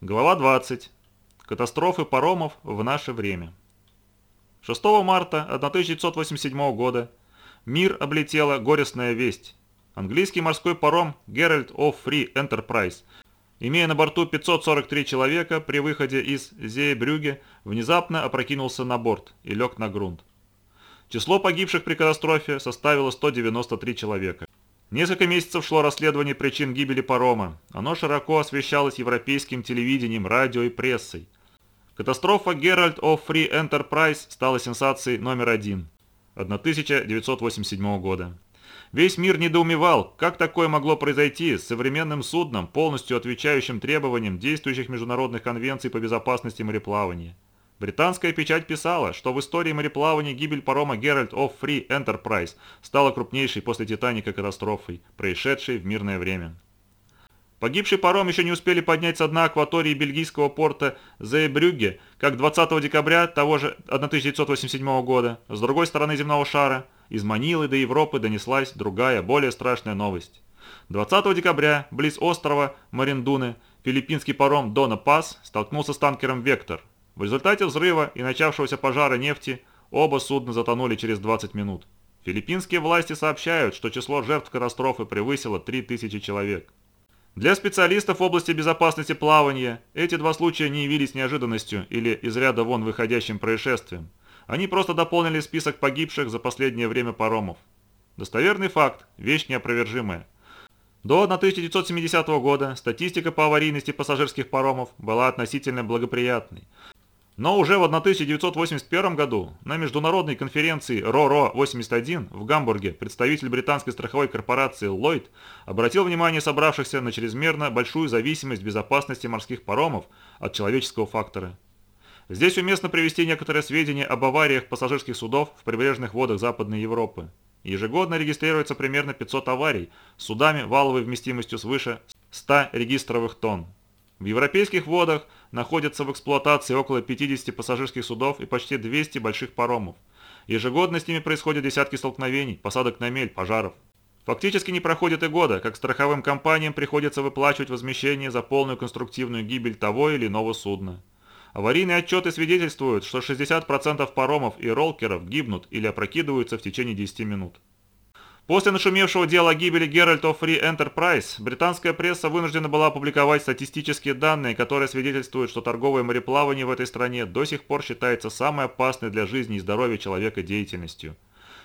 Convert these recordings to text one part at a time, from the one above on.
Глава 20. Катастрофы паромов в наше время. 6 марта 1987 года мир облетела горестная весть. Английский морской паром Gerald of Free Enterprise, имея на борту 543 человека, при выходе из Зеебрюге внезапно опрокинулся на борт и лег на грунт. Число погибших при катастрофе составило 193 человека. Несколько месяцев шло расследование причин гибели парома. Оно широко освещалось европейским телевидением, радио и прессой. Катастрофа Gerald of Free Enterprise стала сенсацией номер один 1987 года. Весь мир недоумевал, как такое могло произойти с современным судном, полностью отвечающим требованиям действующих международных конвенций по безопасности мореплавания. Британская печать писала, что в истории мореплавания гибель парома Gerald of Free Enterprise стала крупнейшей после Титаника катастрофой, происшедшей в мирное время. Погибший паром еще не успели поднять со дна акватории бельгийского порта Зейбрюгге, как 20 декабря того же 1987 года, с другой стороны земного шара, из Манилы до Европы донеслась другая, более страшная новость. 20 декабря, близ острова Мариндуны, филиппинский паром Дона Пас столкнулся с танкером «Вектор», в результате взрыва и начавшегося пожара нефти оба судна затонули через 20 минут. Филиппинские власти сообщают, что число жертв катастрофы превысило 3000 человек. Для специалистов в области безопасности плавания эти два случая не явились неожиданностью или из ряда вон выходящим происшествием. Они просто дополнили список погибших за последнее время паромов. Достоверный факт, вещь неопровержимая. До 1970 года статистика по аварийности пассажирских паромов была относительно благоприятной. Но уже в 1981 году на международной конференции РОРО-81 в Гамбурге представитель британской страховой корпорации Lloyd обратил внимание собравшихся на чрезмерно большую зависимость безопасности морских паромов от человеческого фактора. Здесь уместно привести некоторые сведения об авариях пассажирских судов в прибрежных водах Западной Европы. Ежегодно регистрируется примерно 500 аварий с судами валовой вместимостью свыше 100 регистровых тонн. В европейских водах находятся в эксплуатации около 50 пассажирских судов и почти 200 больших паромов. Ежегодно с ними происходят десятки столкновений, посадок на мель, пожаров. Фактически не проходит и года, как страховым компаниям приходится выплачивать возмещение за полную конструктивную гибель того или иного судна. Аварийные отчеты свидетельствуют, что 60% паромов и ролкеров гибнут или опрокидываются в течение 10 минут. После нашумевшего дела о гибели Geralt of Free Enterprise, британская пресса вынуждена была опубликовать статистические данные, которые свидетельствуют, что торговое мореплавание в этой стране до сих пор считается самой опасной для жизни и здоровья человека деятельностью.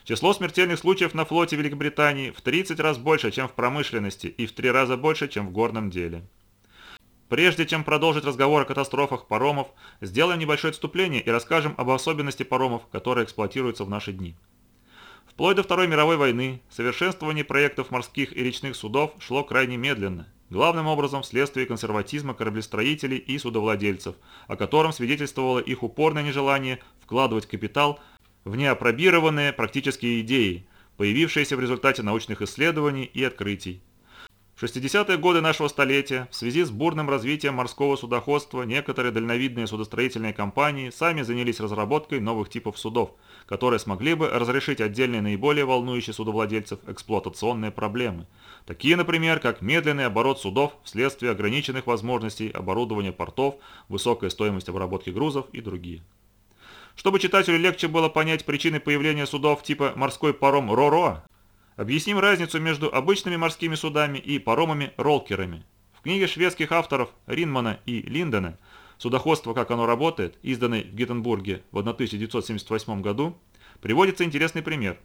Число смертельных случаев на флоте Великобритании в 30 раз больше, чем в промышленности, и в 3 раза больше, чем в горном деле. Прежде чем продолжить разговор о катастрофах паромов, сделаем небольшое отступление и расскажем об особенности паромов, которые эксплуатируются в наши дни. Вплоть до Второй мировой войны совершенствование проектов морских и речных судов шло крайне медленно, главным образом вследствие консерватизма кораблестроителей и судовладельцев, о котором свидетельствовало их упорное нежелание вкладывать капитал в неопробированные практические идеи, появившиеся в результате научных исследований и открытий. В 60-е годы нашего столетия в связи с бурным развитием морского судоходства некоторые дальновидные судостроительные компании сами занялись разработкой новых типов судов, которые смогли бы разрешить отдельные наиболее волнующие судовладельцев эксплуатационные проблемы. Такие, например, как медленный оборот судов вследствие ограниченных возможностей оборудования портов, высокая стоимость обработки грузов и другие. Чтобы читателю легче было понять причины появления судов типа морской паром РОРО, Объясним разницу между обычными морскими судами и паромами-ролкерами. В книге шведских авторов Ринмана и Линдена «Судоходство. Как оно работает», изданной в Геттенбурге в 1978 году, приводится интересный пример.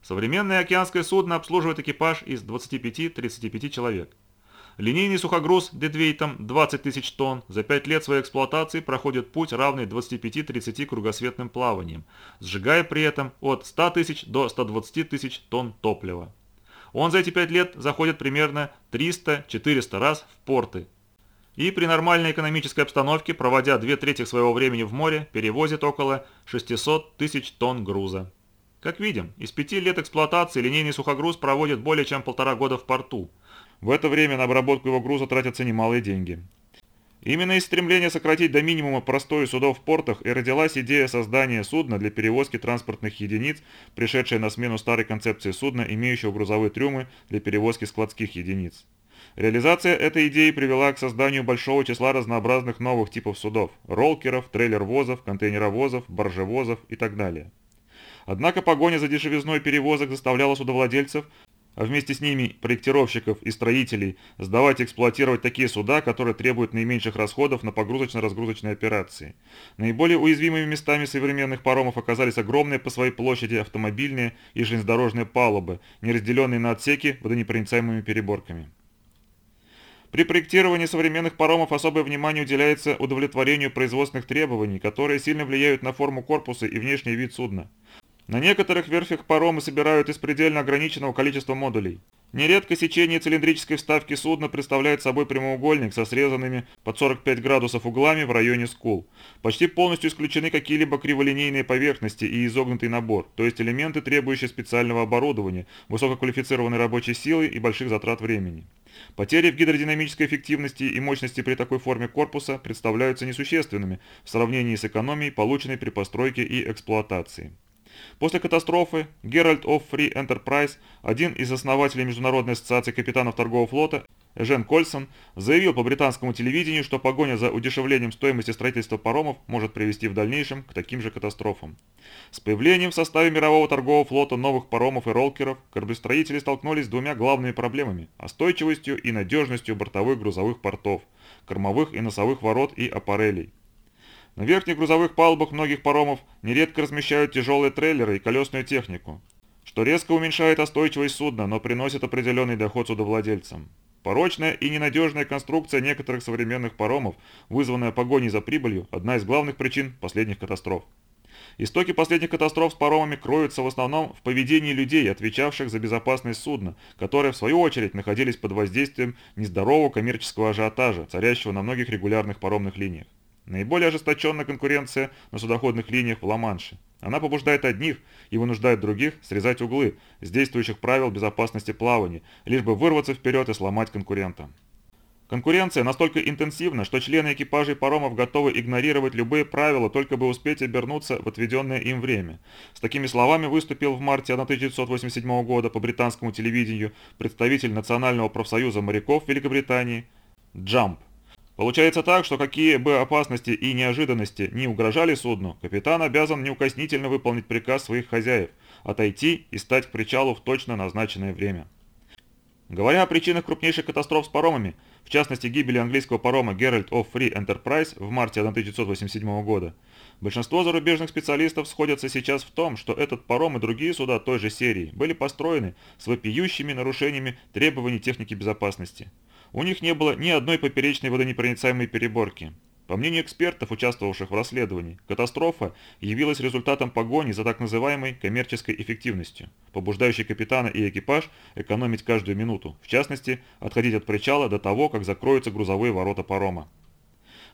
Современное океанское судно обслуживает экипаж из 25-35 человек. Линейный сухогруз дедвейтом 20 тысяч тонн за 5 лет своей эксплуатации проходит путь, равный 25-30 кругосветным плаваниям, сжигая при этом от 100 тысяч до 120 тысяч тонн топлива. Он за эти 5 лет заходит примерно 300-400 раз в порты. И при нормальной экономической обстановке, проводя две трети своего времени в море, перевозит около 600 тысяч тонн груза. Как видим, из пяти лет эксплуатации линейный сухогруз проводит более чем полтора года в порту – в это время на обработку его груза тратятся немалые деньги. Именно из стремления сократить до минимума простой судов в портах и родилась идея создания судна для перевозки транспортных единиц, пришедшая на смену старой концепции судна, имеющего грузовые трюмы для перевозки складских единиц. Реализация этой идеи привела к созданию большого числа разнообразных новых типов судов – роллкеров, трейлер-возов, контейнеровозов, баржевозов и так далее. Однако погоня за дешевизной перевозок заставляла судовладельцев а вместе с ними проектировщиков и строителей, сдавать и эксплуатировать такие суда, которые требуют наименьших расходов на погрузочно-разгрузочные операции. Наиболее уязвимыми местами современных паромов оказались огромные по своей площади автомобильные и железнодорожные палубы, не разделенные на отсеки водонепроницаемыми переборками. При проектировании современных паромов особое внимание уделяется удовлетворению производственных требований, которые сильно влияют на форму корпуса и внешний вид судна. На некоторых верфях паромы собирают из предельно ограниченного количества модулей. Нередко сечение цилиндрической вставки судна представляет собой прямоугольник со срезанными под 45 градусов углами в районе скул. Почти полностью исключены какие-либо криволинейные поверхности и изогнутый набор, то есть элементы, требующие специального оборудования, высококвалифицированной рабочей силы и больших затрат времени. Потери в гидродинамической эффективности и мощности при такой форме корпуса представляются несущественными в сравнении с экономией, полученной при постройке и эксплуатации. После катастрофы Геральт of Free Enterprise, один из основателей Международной ассоциации капитанов торгового флота, Жен Кольсон, заявил по британскому телевидению, что погоня за удешевлением стоимости строительства паромов может привести в дальнейшем к таким же катастрофам. С появлением в составе мирового торгового флота новых паромов и ролкеров кораблестроители столкнулись с двумя главными проблемами – остойчивостью и надежностью бортовых грузовых портов, кормовых и носовых ворот и аппарелей. На верхних грузовых палубах многих паромов нередко размещают тяжелые трейлеры и колесную технику, что резко уменьшает остойчивость судна, но приносит определенный доход судовладельцам. Порочная и ненадежная конструкция некоторых современных паромов, вызванная погоней за прибылью, одна из главных причин последних катастроф. Истоки последних катастроф с паромами кроются в основном в поведении людей, отвечавших за безопасность судна, которые в свою очередь находились под воздействием нездорового коммерческого ажиотажа, царящего на многих регулярных паромных линиях. Наиболее ожесточенная конкуренция на судоходных линиях в Ла-Манше. Она побуждает одних и вынуждает других срезать углы с действующих правил безопасности плавания, лишь бы вырваться вперед и сломать конкурента. Конкуренция настолько интенсивна, что члены экипажей паромов готовы игнорировать любые правила, только бы успеть обернуться в отведенное им время. С такими словами выступил в марте 1987 года по британскому телевидению представитель Национального профсоюза моряков Великобритании Джамп. Получается так, что какие бы опасности и неожиданности не угрожали судну, капитан обязан неукоснительно выполнить приказ своих хозяев – отойти и стать к причалу в точно назначенное время. Говоря о причинах крупнейших катастроф с паромами, в частности гибели английского парома Gerald of Free Enterprise в марте 1987 года, большинство зарубежных специалистов сходятся сейчас в том, что этот паром и другие суда той же серии были построены с вопиющими нарушениями требований техники безопасности – у них не было ни одной поперечной водонепроницаемой переборки. По мнению экспертов, участвовавших в расследовании, катастрофа явилась результатом погони за так называемой коммерческой эффективностью, побуждающей капитана и экипаж экономить каждую минуту, в частности, отходить от причала до того, как закроются грузовые ворота парома.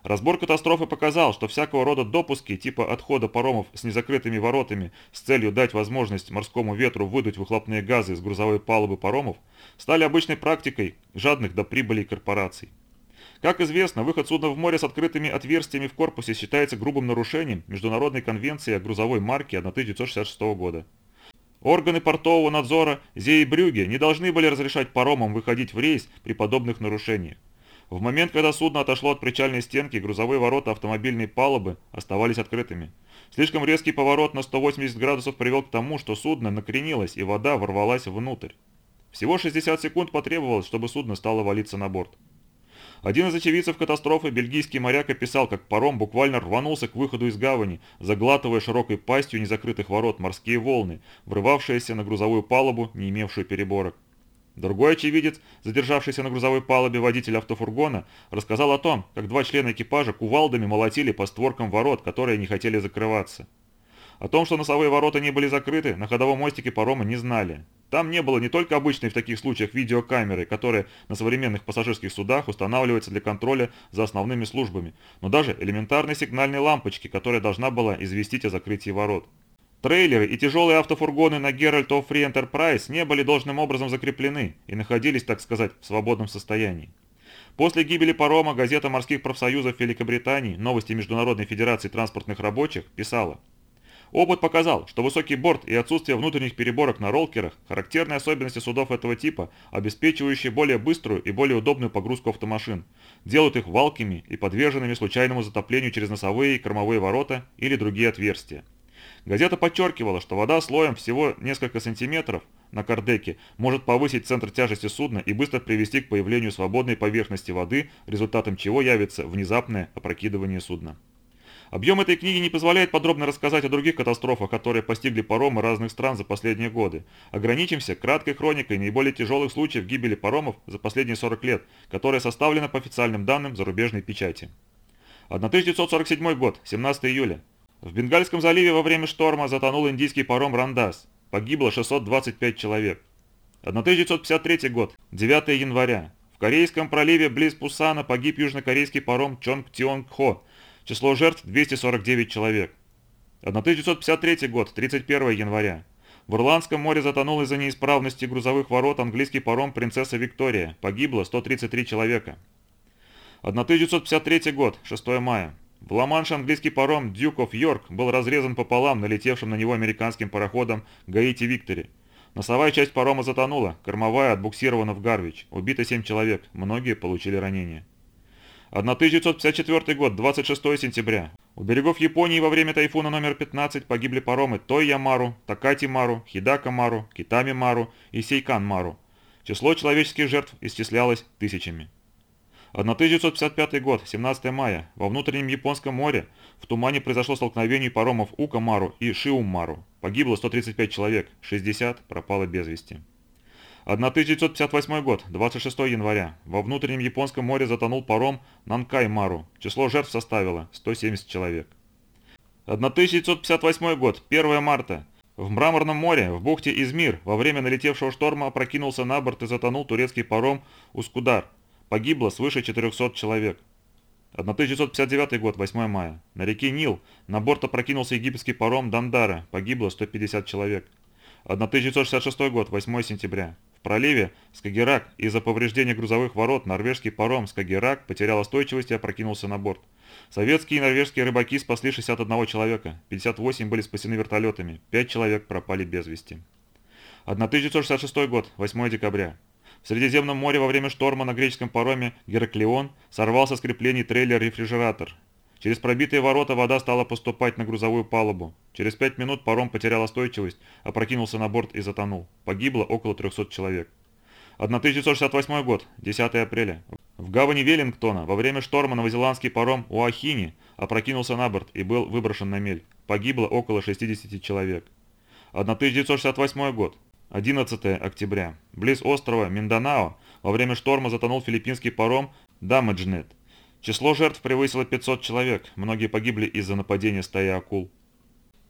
Разбор катастрофы показал, что всякого рода допуски типа отхода паромов с незакрытыми воротами с целью дать возможность морскому ветру выдуть выхлопные газы с грузовой палубы паромов стали обычной практикой жадных до прибыли корпораций. Как известно, выход судна в море с открытыми отверстиями в корпусе считается грубым нарушением Международной конвенции о грузовой марке 1966 года. Органы портового надзора Зейбрюге не должны были разрешать паромам выходить в рейс при подобных нарушениях. В момент, когда судно отошло от причальной стенки, грузовые ворота автомобильной палубы оставались открытыми. Слишком резкий поворот на 180 градусов привел к тому, что судно накренилось и вода ворвалась внутрь. Всего 60 секунд потребовалось, чтобы судно стало валиться на борт. Один из очевидцев катастрофы, бельгийский моряк, описал, как паром буквально рванулся к выходу из гавани, заглатывая широкой пастью незакрытых ворот морские волны, врывавшиеся на грузовую палубу, не имевшую переборок. Другой очевидец, задержавшийся на грузовой палубе водитель автофургона, рассказал о том, как два члена экипажа кувалдами молотили по створкам ворот, которые не хотели закрываться. О том, что носовые ворота не были закрыты, на ходовом мостике парома не знали. Там не было не только обычной в таких случаях видеокамеры, которые на современных пассажирских судах устанавливаются для контроля за основными службами, но даже элементарной сигнальной лампочки, которая должна была известить о закрытии ворот. Трейлеры и тяжелые автофургоны на Geralt of Free Enterprise не были должным образом закреплены и находились, так сказать, в свободном состоянии. После гибели парома газета морских профсоюзов Великобритании «Новости Международной Федерации транспортных рабочих» писала Опыт показал, что высокий борт и отсутствие внутренних переборок на ролкерах – характерные особенности судов этого типа, обеспечивающие более быструю и более удобную погрузку автомашин, делают их валкими и подверженными случайному затоплению через носовые и кормовые ворота или другие отверстия. Газета подчеркивала, что вода слоем всего несколько сантиметров на кардеке может повысить центр тяжести судна и быстро привести к появлению свободной поверхности воды, результатом чего явится внезапное опрокидывание судна. Объем этой книги не позволяет подробно рассказать о других катастрофах, которые постигли паромы разных стран за последние годы. Ограничимся краткой хроникой наиболее тяжелых случаев гибели паромов за последние 40 лет, которая составлена по официальным данным зарубежной печати. 1947 год, 17 июля. В Бенгальском заливе во время шторма затонул индийский паром «Рандас». Погибло 625 человек. 1953 год, 9 января. В Корейском проливе близ Пусана погиб южнокорейский паром Чонг Тионг Хо Число жертв 249 человек. 1953 год, 31 января. В Ирландском море затонул из-за неисправности грузовых ворот английский паром «Принцесса Виктория». Погибло 133 человека. 1953 год, 6 мая. В Ла-Манше английский паром «Дюк оф Йорк» был разрезан пополам налетевшим на него американским пароходом «Гаити Виктори». Носовая часть парома затонула, кормовая отбуксирована в Гарвич. Убито 7 человек, многие получили ранения. 1954 год, 26 сентября. У берегов Японии во время тайфуна номер 15 погибли паромы Тойя Мару, Такати Мару, Хидака Мару, Китами Мару и Сейкан Мару. Число человеческих жертв исчислялось тысячами. 1955 год, 17 мая. Во внутреннем Японском море в тумане произошло столкновение паромов Ука Мару и Шиум Мару. Погибло 135 человек, 60 пропало без вести. 1958 год, 26 января. Во внутреннем Японском море затонул паром Нанкай-Мару. Число жертв составило 170 человек. 1958 год, 1 марта. В Мраморном море, в бухте Измир, во время налетевшего шторма опрокинулся на борт и затонул турецкий паром Ускудар. Погибло свыше 400 человек. 1959 год, 8 мая. На реке Нил на борт опрокинулся египетский паром Дандара. Погибло 150 человек. 1966 год, 8 сентября проливе Скагерак из-за повреждения грузовых ворот норвежский паром Скагерак потерял остойчивость и опрокинулся на борт. Советские и норвежские рыбаки спасли 61 человека, 58 были спасены вертолетами, 5 человек пропали без вести. 1966 год, 8 декабря. В Средиземном море во время шторма на греческом пароме «Гераклеон» сорвался с креплений трейлер-рефрижератор. Через пробитые ворота вода стала поступать на грузовую палубу. Через пять минут паром потерял остойчивость, опрокинулся на борт и затонул. Погибло около 300 человек. 1968 год, 10 апреля. В гавани Веллингтона во время шторма новозеландский паром Уахини опрокинулся на борт и был выброшен на мель. Погибло около 60 человек. 1968 год, 11 октября. Близ острова Минданао во время шторма затонул филиппинский паром Дамеджнет. Число жертв превысило 500 человек, многие погибли из-за нападения стаи акул.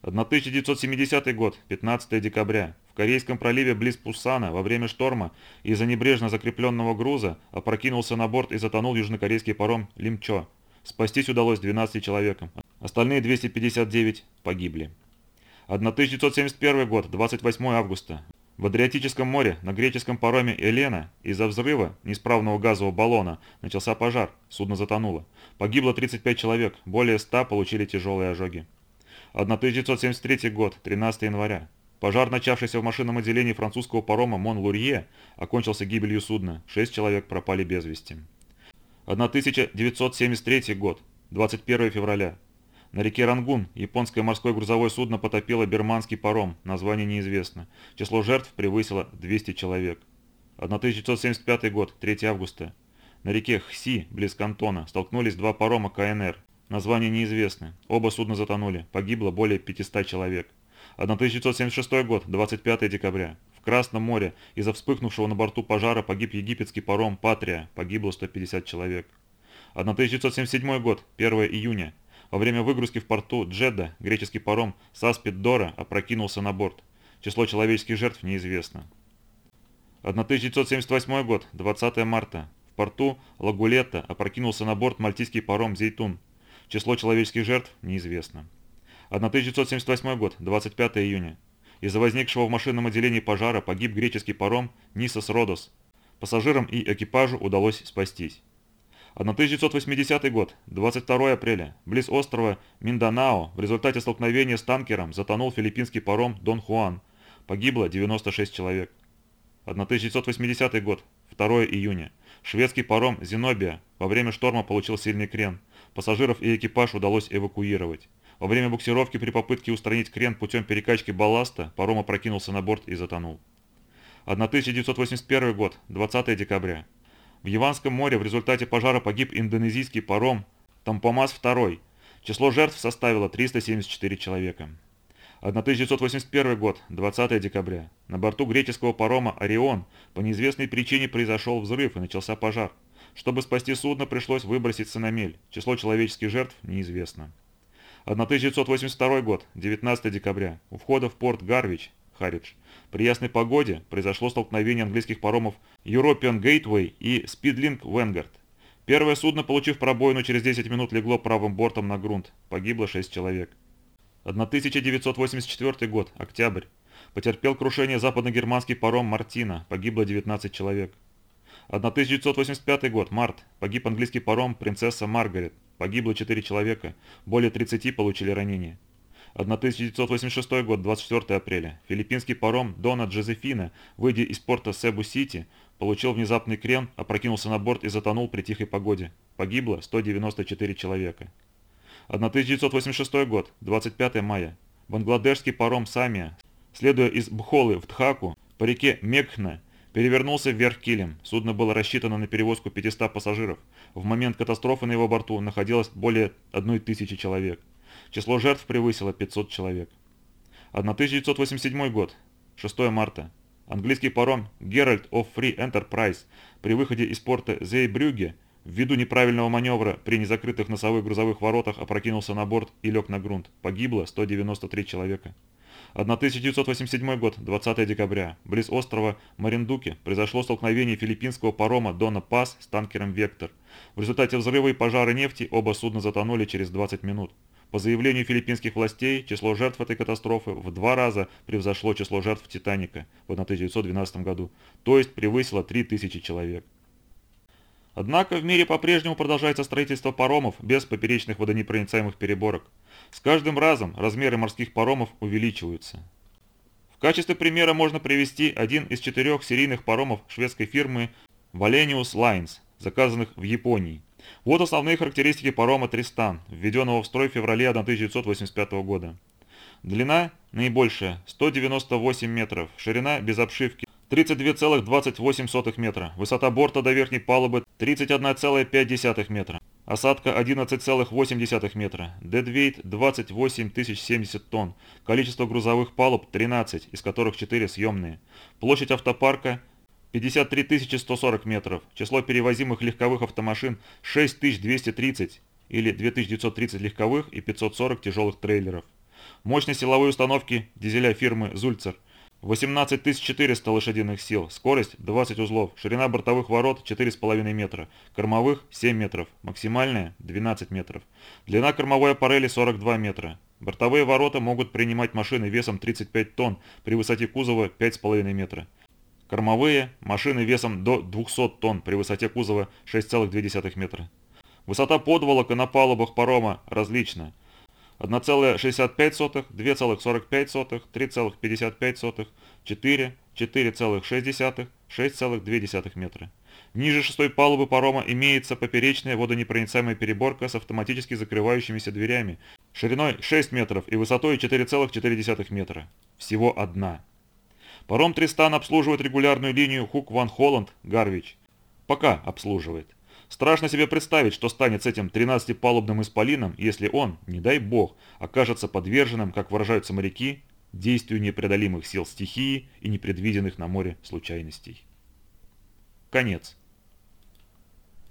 1970 год, 15 декабря. В Корейском проливе близ Пусана во время шторма из-за небрежно закрепленного груза опрокинулся на борт и затонул южнокорейский паром Лимчо. Спастись удалось 12 человекам, остальные 259 погибли. 1971 год, 28 августа. В Адриатическом море на греческом пароме «Елена» из-за взрыва неисправного газового баллона начался пожар, судно затонуло. Погибло 35 человек, более 100 получили тяжелые ожоги. 1973 год, 13 января. Пожар, начавшийся в машинном отделении французского парома «Мон-Лурье», окончился гибелью судна, 6 человек пропали без вести. 1973 год, 21 февраля. На реке Рангун японское морское грузовое судно потопило берманский паром, название неизвестно. Число жертв превысило 200 человек. 1975 год, 3 августа. На реке Хси, близ Кантона, столкнулись два парома КНР. Название неизвестно. Оба судна затонули. Погибло более 500 человек. 1976 год, 25 декабря. В Красном море из-за вспыхнувшего на борту пожара погиб египетский паром «Патрия». Погибло 150 человек. 1977 год, 1 июня. Во время выгрузки в порту Джедда греческий паром Саспид Дора опрокинулся на борт. Число человеческих жертв неизвестно. 1978 год, 20 марта. В порту Лагулетта опрокинулся на борт мальтийский паром Зейтун. Число человеческих жертв неизвестно. 1978 год, 25 июня. Из-за возникшего в машинном отделении пожара погиб греческий паром Нисос Родос. Пассажирам и экипажу удалось спастись. 1980 год, 22 апреля, близ острова Минданао в результате столкновения с танкером затонул филиппинский паром Дон Хуан. Погибло 96 человек. 1980 год, 2 июня. Шведский паром «Зенобия» во время шторма получил сильный крен. Пассажиров и экипаж удалось эвакуировать. Во время буксировки при попытке устранить крен путем перекачки балласта паром опрокинулся на борт и затонул. 1981 год, 20 декабря. В Яванском море в результате пожара погиб индонезийский паром Тампомас-2. Число жертв составило 374 человека. 1981 год, 20 декабря. На борту греческого парома «Орион» по неизвестной причине произошел взрыв и начался пожар. Чтобы спасти судно, пришлось выброситься на мель. Число человеческих жертв неизвестно. 1982 год, 19 декабря. У входа в порт Гарвич, Харидж. При ясной погоде произошло столкновение английских паромов European Gateway и Speedlink Vanguard. Первое судно, получив пробоину, через 10 минут легло правым бортом на грунт. Погибло 6 человек. 1984 год, октябрь. Потерпел крушение западногерманский паром «Мартина», погибло 19 человек. 1985 год, март. Погиб английский паром «Принцесса Маргарет», погибло 4 человека, более 30 получили ранения. 1986 год, 24 апреля. Филиппинский паром «Дона Джозефина», выйдя из порта Себу-Сити, получил внезапный крен, опрокинулся на борт и затонул при тихой погоде. Погибло 194 человека. 1986 год, 25 мая. Бангладешский паром «Самия», следуя из Бхолы в Дхаку, по реке Мекхна, перевернулся вверх килем. Судно было рассчитано на перевозку 500 пассажиров. В момент катастрофы на его борту находилось более 1000 человек. Число жертв превысило 500 человек. 1987 год, 6 марта. Английский паром Gerald of Free Enterprise при выходе из порта Зейбрюге ввиду неправильного маневра при незакрытых носовых грузовых воротах опрокинулся на борт и лег на грунт. Погибло 193 человека. 1987 год, 20 декабря. Близ острова Мариндуке произошло столкновение филиппинского парома Дона Пас с танкером «Вектор». В результате взрыва и пожара нефти оба судна затонули через 20 минут. По заявлению филиппинских властей, число жертв этой катастрофы в два раза превзошло число жертв «Титаника» в 1912 году, то есть превысило 3000 человек. Однако в мире по-прежнему продолжается строительство паромов без поперечных водонепроницаемых переборок. С каждым разом размеры морских паромов увеличиваются. В качестве примера можно привести один из четырех серийных паромов шведской фирмы Wallenius Lines, заказанных в Японии. Вот основные характеристики парома «Тристан», введенного в строй в феврале 1985 года. Длина наибольшая – 198 метров, ширина без обшивки 32,28 метра, высота борта до верхней палубы 31,5 метра, осадка 11,8 метра, дедвейт 28 070 тонн, количество грузовых палуб 13, из которых 4 съемные, площадь автопарка 53 140 метров, число перевозимых легковых автомашин 6230 или 2930 легковых и 540 тяжелых трейлеров. Мощность силовой установки дизеля фирмы «Зульцер» 18 400 лошадиных сил, скорость 20 узлов, ширина бортовых ворот 4,5 метра, кормовых 7 метров, максимальная 12 метров. Длина кормовой аппарели 42 метра. Бортовые ворота могут принимать машины весом 35 тонн при высоте кузова 5,5 метра. Кормовые – машины весом до 200 тонн при высоте кузова 6,2 метра. Высота подволока на палубах парома различна. 1,65, 2,45, 3,55, 4, 4,6, 6,2 метра. Ниже шестой палубы парома имеется поперечная водонепроницаемая переборка с автоматически закрывающимися дверями, шириной 6 метров и высотой 4,4 метра. Всего одна. Паром Тристан обслуживает регулярную линию Хук-Ван-Холланд-Гарвич. Пока обслуживает. Страшно себе представить, что станет с этим 13-палубным исполином, если он, не дай бог, окажется подверженным, как выражаются моряки, действию непреодолимых сил стихии и непредвиденных на море случайностей. Конец.